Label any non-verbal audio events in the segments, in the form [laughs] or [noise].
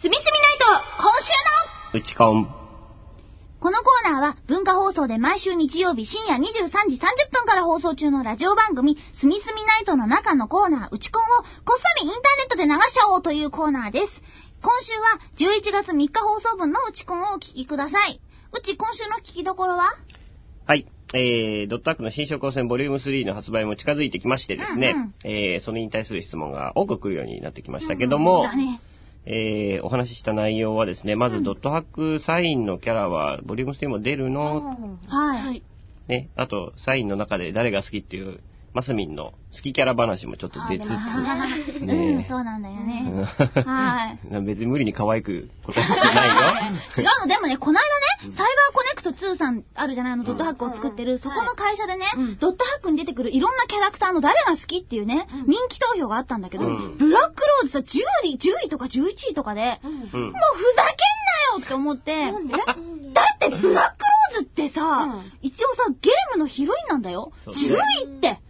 すみすみナイト今週うちこん。のこのコーナーは文化放送で毎週日曜日深夜23時30分から放送中のラジオ番組すみすみナイトの中のコーナーうちこんをこっそりインターネットで流しちゃおうというコーナーです。今週は11月3日放送分のうちこんをお聞きください。うち今週の聞きどころは？はい。えー、ドットアックの新書光線ボリューム3の発売も近づいてきましてですね、うんうんえー、それに対する質問が多く来るようになってきましたけども、だね。えー、お話しした内容はですね、まずドットハックサインのキャラはボリューム3も出るの、はい。ね、あと、サインの中で誰が好きっていう、マスミンの好きキャラ話もちょっと出つつ、うん、ねそうなんだようね。ん。はい。[laughs] 別に無理に可愛く答えてないよ。[laughs] 違うの、でもね、この間ね、サイバーコネクト2さんあるじゃないの、ドットハックを作ってる、そこの会社でね、ドットハックに出てくるいろんなキャラクターの誰が好きっていうね、人気投票があったんだけど、うん。ブラックローズさ、10位、10位とか11位とかで、もううん。ふざけんなよって思って、だってブラックローズってさ、一応さ、ゲームのヒロインなんだよ。そう10位って、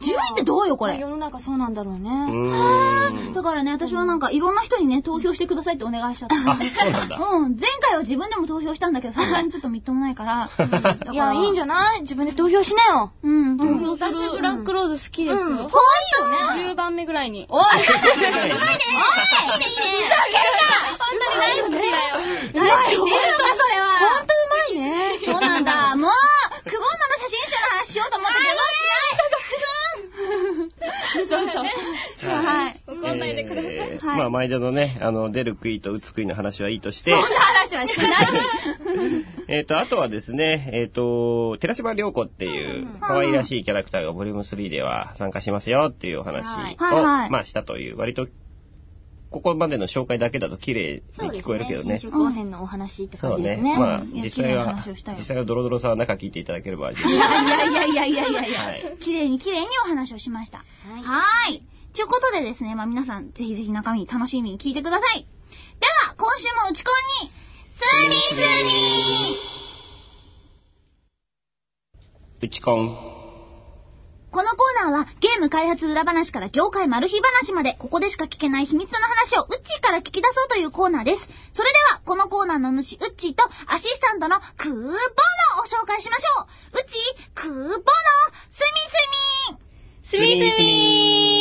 10位ってどうよ、これ？世の中そうなんだろうね。うだからね、私はなんかいろんな人にね、投票してくださいってお願いしちゃった。あ、そうなんだ。[laughs] うん、前回は自分でも投票したんだけど、さすがにちょっとみっともないから。いや、いいんじゃゃない？自分で投票しなよ。うん、投票する。私、ブラックローズ好きですよ。うん可愛いよね。10番目ぐらいに。おい [laughs] おいいおいいいねいいねふざ本当に大好きだよ。けるな何言ってるのか、それは。ほんとうまいね。そうなんだ。もう、クボンナの写真集の話しようと思って邪魔しない。そうそう。はい。怒んないでください。えーはいまあ、毎度のね、あの、出る杭と打つ杭の話はいいとしてそ、んな話はしてないし。えっと、あとはですね、えっ、と、寺島良子っていう可愛らしいキャラクターがボリューム3では参加しますよっていうお話を、はいまあ、したという、割と、ここまでの紹介だけだと綺麗に聞こえるけどね。新宿温泉のお話ってそうね。感じですね。まあ、実際は実際はドロドロさは中聞いていただければ、いやいやいやいやいやいやいやはい。綺麗に綺麗にお話をしました。はいはーい。ということでですね、まあ皆さん、ぜひぜひ中身楽しみに聞いてください。では、今週も打ち込みに、スミスミ打ち込ん。このコーナーはゲーム開発裏話から業界マル秘話までここでしか聞けない秘密の話をウッチーから聞き出そうというコーナーです。それではこのコーナーの主ウッチーとアシスタントのクーボーノを紹介しましょう。ウッチー、クーボーノ、スミスミすみすみはい。はい。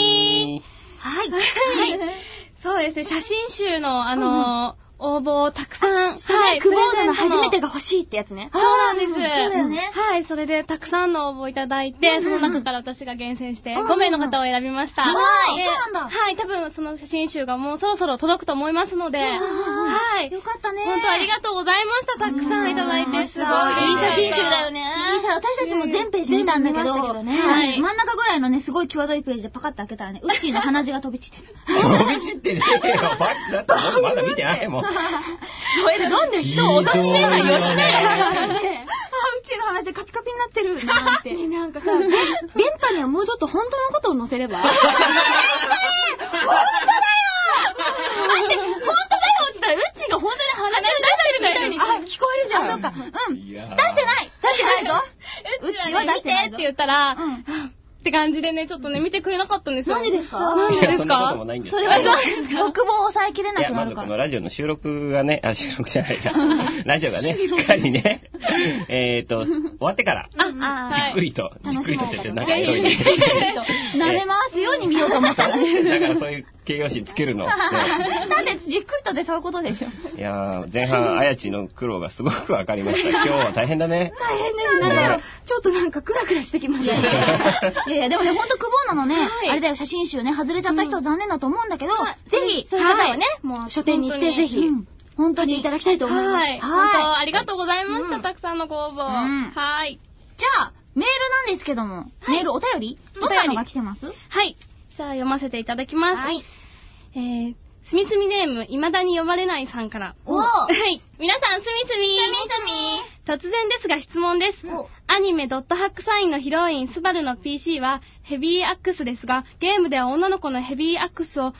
そうですね、写真集の、あのー応募をたくさん、はい、クボーナの初めてが欲しいってやつね。そうなんです。そうだよねはい、それでたくさんの応募いただいて、その中から私が厳選してうん5名の方を選びました。うんでそうなんだはい、多分その写真集がもうそろそろ届くと思いますので、はい。よかったね。本当ありがとうございました。たくさんいただいて、すごい。いい写真集だよね。いい写私たちも全ページ見たんだけど、はい真ん中ぐらいのね、すごい際どいページでパカッと開けたらね、ウッチーの鼻血が飛び散ってた。飛び散ってねえよ。マジだって俺まだ見てないもん。[laughs] それでなんで人を脅しねえわよしねあ、うちの話でカピカピになってる、なんて。[laughs] なんかさ、電波にはもうちょっと本当のことを載せれば。本 [laughs] 当だよ待って、本当だよって言ったら、うっちーが本当に鼻血を出してるみたいに。あ、聞こえるじゃん。あ、そっか。うん。出してない出してないぞ。[laughs] うちはね、見てって言ったら、うん。って感じでね、ちょっとね、見てくれなかったんですよ。なんでですか？なんでですいやそんなことかもないんですそれはけど。欲望を抑えきれないくや、まずこのなるから。ラジオの収録がね、あ、収録じゃないな。[laughs] ラジオがね、しっかりね、えっと、終わってから、あじっくりと、じっくりとって言って、なんいいやいやいね。慣れますように見ようと思ったらね。[laughs] だからそういう形容詞つけるのって。[laughs] だってじっくりとでそういうことでしょ。いやー、前半、あやちの苦労がすごくわかりました。[laughs] 今日は大変だね。大変ですなんだよ。ちょっとなんかクラクラしてきましたね。[laughs] いやいやでもね、ほんとクボーナのね、はいあれだよ、写真集ね、外れちゃった人は残念だと思うんだけど、ぜひ、そういう方はね、いもう書店に行ってぜひうん本当にいただきたいと思います。はい。本当ありがとうございました、うんたくさんのご応募。んはい。じゃあ、メールなんですけども、メールお便りどんなのが来てます？はい。じゃあ読ませていただきます。はい。えー、すみすみネーム、未だに呼ばれないさんから。おはい。皆さん、すみすみ。突然ですが質問ですお。アニメドットハックサインのヒロイン、スバルの PC はヘビーアックスですが、ゲームでは女の子のヘビーアックスを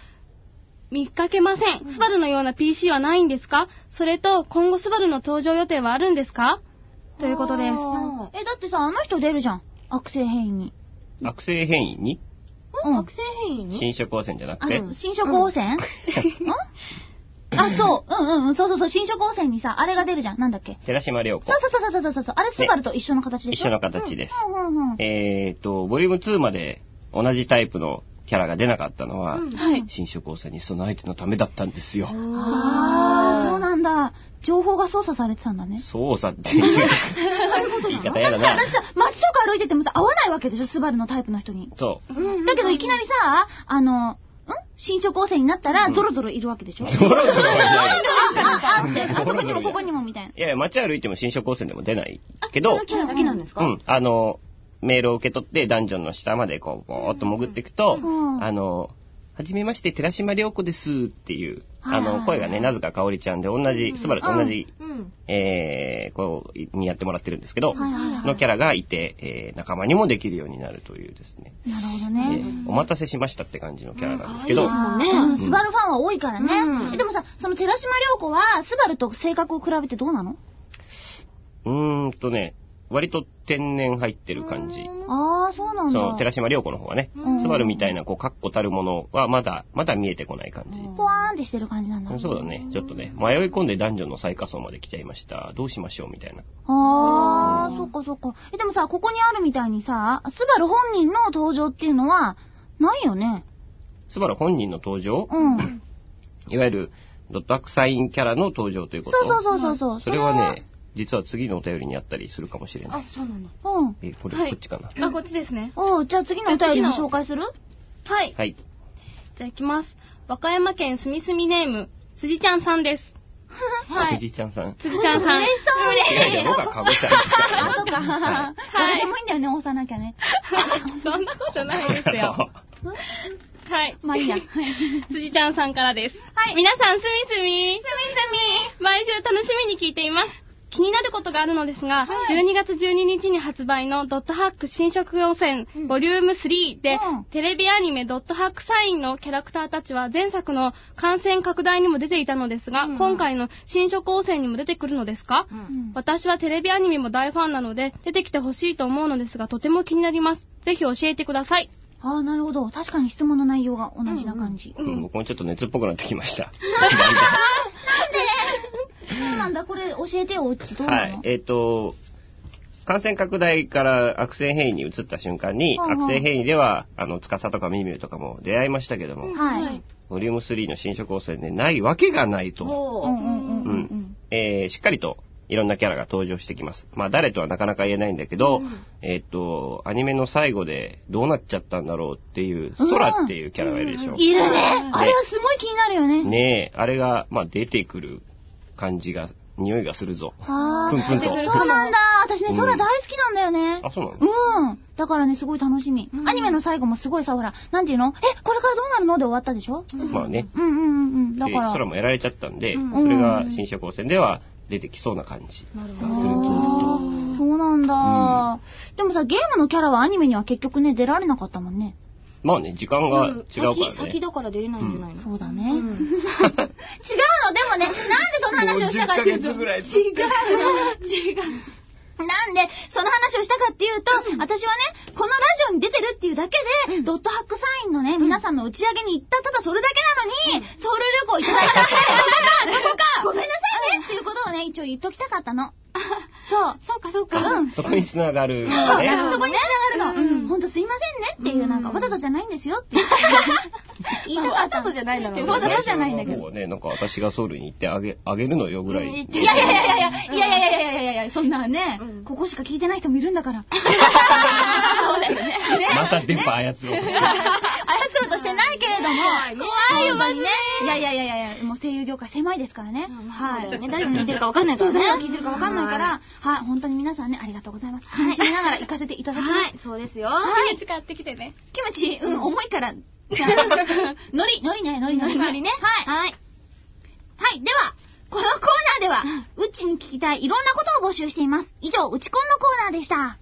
見かけません。スバルのような PC はないんですか？それと、今後スバルの登場予定はあるんですか？ということです。え、だってさ、あの人出るじゃん。悪性変異に。悪性変異に？うん悪性変異に新色汚染じゃなあくて？の、新色汚染、ん [laughs] そう、うんうんうん、そうそうそう、新色汚染にさ、あれが出るじゃん。なんだっけ？寺島良子そ。うそうそうそうそうそう、あれスバルと一緒の形でしょ？一緒の形です。うんうんうん。えっと、ボリューム2まで同じタイプのキャラが出なかったのは、はい。新色汚染にその相手のためだったんですよ。あー、そうなんだ。情報が操作されてたんだね。操作っていう [laughs] 言い方やだなだっ。てさ、街とか歩いててもさ、合わないわけでしょ、スバルのタイプの人に。そう。だけどいきなりさ、あの、ん？新色汚染になったら、ゾロゾロいるわけでしょ、[laughs] ゾロゾロはいないあ、あ、あって、あそこにもここにもみたいな。いやいや、街歩いても新色汚染でも出ないけど、キャラだけなんですかうん、あの、メールを受け取ってダンジョンの下までこう、ぼーっと潜っていくと、うんあの、はじめまして、寺島良子ですっていう、あはいはいはい。の、声がね、なぜか香織ちゃんで同じ、スバルと同じ、うん。えー、こう、にやってもらってるんですけど、はいはいはい。のキャラがいて、えー、仲間にもできるようになるというですね、なるほどえね。ーお待たせしましたって感じのキャラなんですけど、うん。いですあーもんねうん。スバルファンは多いからね。うん。えでもさ、その寺島良子は、スバルと性格を比べてどうなの？うーんとね、割と天然入ってる感じ。ああ、そうなんだ。その、寺島良子の方はね、うんスバルみたいな、こう、確固たるものはまだ、まだ見えてこない感じ。ポワーンってしてる感じなんだ。そうだね。ちょっとね、迷い込んでダンジョンの最下層まで来ちゃいました。どうしましょうみたいな。ああ、そっかそっか。え、でもさ、ここにあるみたいにさ、スバル本人の登場っていうのは、ないよね。スバル本人の登場、うん。いわゆる、ドットアックサインキャラの登場ということ？そうそうそうそうそう。それはね、実は次のお便りにあったりするかもしれない。そうなんだ。それは。うん。え、これ、はいこっちかな？あ、こっちですね。おうじゃあ次のお便りも紹介する？はい。はい。じゃあ行きます。和歌山県すみすみネーム、辻ちゃんさんです。[laughs] はい。辻ちゃんさん。辻ちゃんさん。嬉しそう違う違う、僕はかぼちゃんですそっか。は誰でもいいんだよね、押さなきゃね。[laughs] そんなことないですよ。はい。まあいいや。[laughs] 辻ちゃんさんからです。はい皆さん、すみすみ。すみすみ。毎週楽しみに聞いています。気になることがあるのですが、12月12日に発売のドットハック新色予選ボリューム3で、うんテレビアニメドットハックサインのキャラクターたちは前作の感染拡大にも出ていたのですが、今回の新色汚染にも出てくるのですか、ん私はテレビアニメも大ファンなので、出てきてほしいと思うのですが、とても気になります。ぜひ教えてください。ああ、なるほど。確かに質問の内容が同じな感じ。うん、僕もちょっと熱っぽくなってきました。[laughs] [laughs] なんだ、これ教えてよ、うちどうなの？はい。えっ、と、感染拡大から悪性変異に移った瞬間に、うんうん悪性変異では、あの、司とかミミュウとかも出会いましたけども、はい。ボリューム3の新色汚染でないわけがないと、しっかりといろんなキャラが登場してきます。まあ誰とはなかなか言えないんだけど、えっ、と、アニメの最後でどうなっちゃったんだろうっていう、うん空っていうキャラがいるでしょ。いるね。あれはすごい気になるよね。ねえ、あれが、まあ出てくる感じが、匂いがするぞ。ああ、プンプンと。そうなんだ。私ね、うん空大好きなんだよね。あ、そうなの？うん。だからね、すごい楽しみ。アニメの最後もすごいさ、ほら、なんていうの？え、これからどうなるの？で終わったでしょ？まあね。うんうんうんうん。だでから。空もやられちゃったんで、んそれが新色汚染では出てきそうな感じがすると。あーそうなんだ、でもさ、ゲームのキャラはアニメには結局ね、出られなかったもんね。まあね、時間が違うから先、ね先。だから出れないんじゃないの？そうだね。うん [laughs] 違うの、でもね、なんでその話をしたかっていうと。もう10ヶ月ぐらい違うの。違う。なんで、その話をしたかっていうと、私はね、このラジオに出てるっていうだけで、ドットハックサインのね、皆さんの打ち上げに行った、ただそれだけなのに、ソウル旅行いただいたんだから、[laughs] そこか、ごめんなさいねっていうことをね、一応言っときたかったの。[laughs] そう。そうか、そうか。うん。そこに繋がる、ね。そこに繋がざとじゃないんですよって [laughs] 言いたかった。わざとじゃないんだろうねわざとじゃないんだけど。ね、なんか私がソウルに行ってあげ、あげるのよぐらい。いやいやいやいやいやいやいやいやいやいやいやそんなね、ここしか聞いてない人もいるんだから。そうだよね。また電波操ろうとして。してないけれども、怖いよ、マジね。いやいやいやいやもう声優業界狭いですからね。はい。ね誰が聞いてるかわかんないからね誰が聞いてるかわかんないから、はい、本当に皆さんね、ありがとうございます。楽しみながら行かせていただきます。そうですよ。はい。使ってきてね。キムチ、うん、重いから。じゃあ、のり、のりね、のりのりのりね。はい。はい。はい、では、このコーナーでは、うっちに聞きたいいろんなことを募集しています。以上、うちこんのコーナーでした。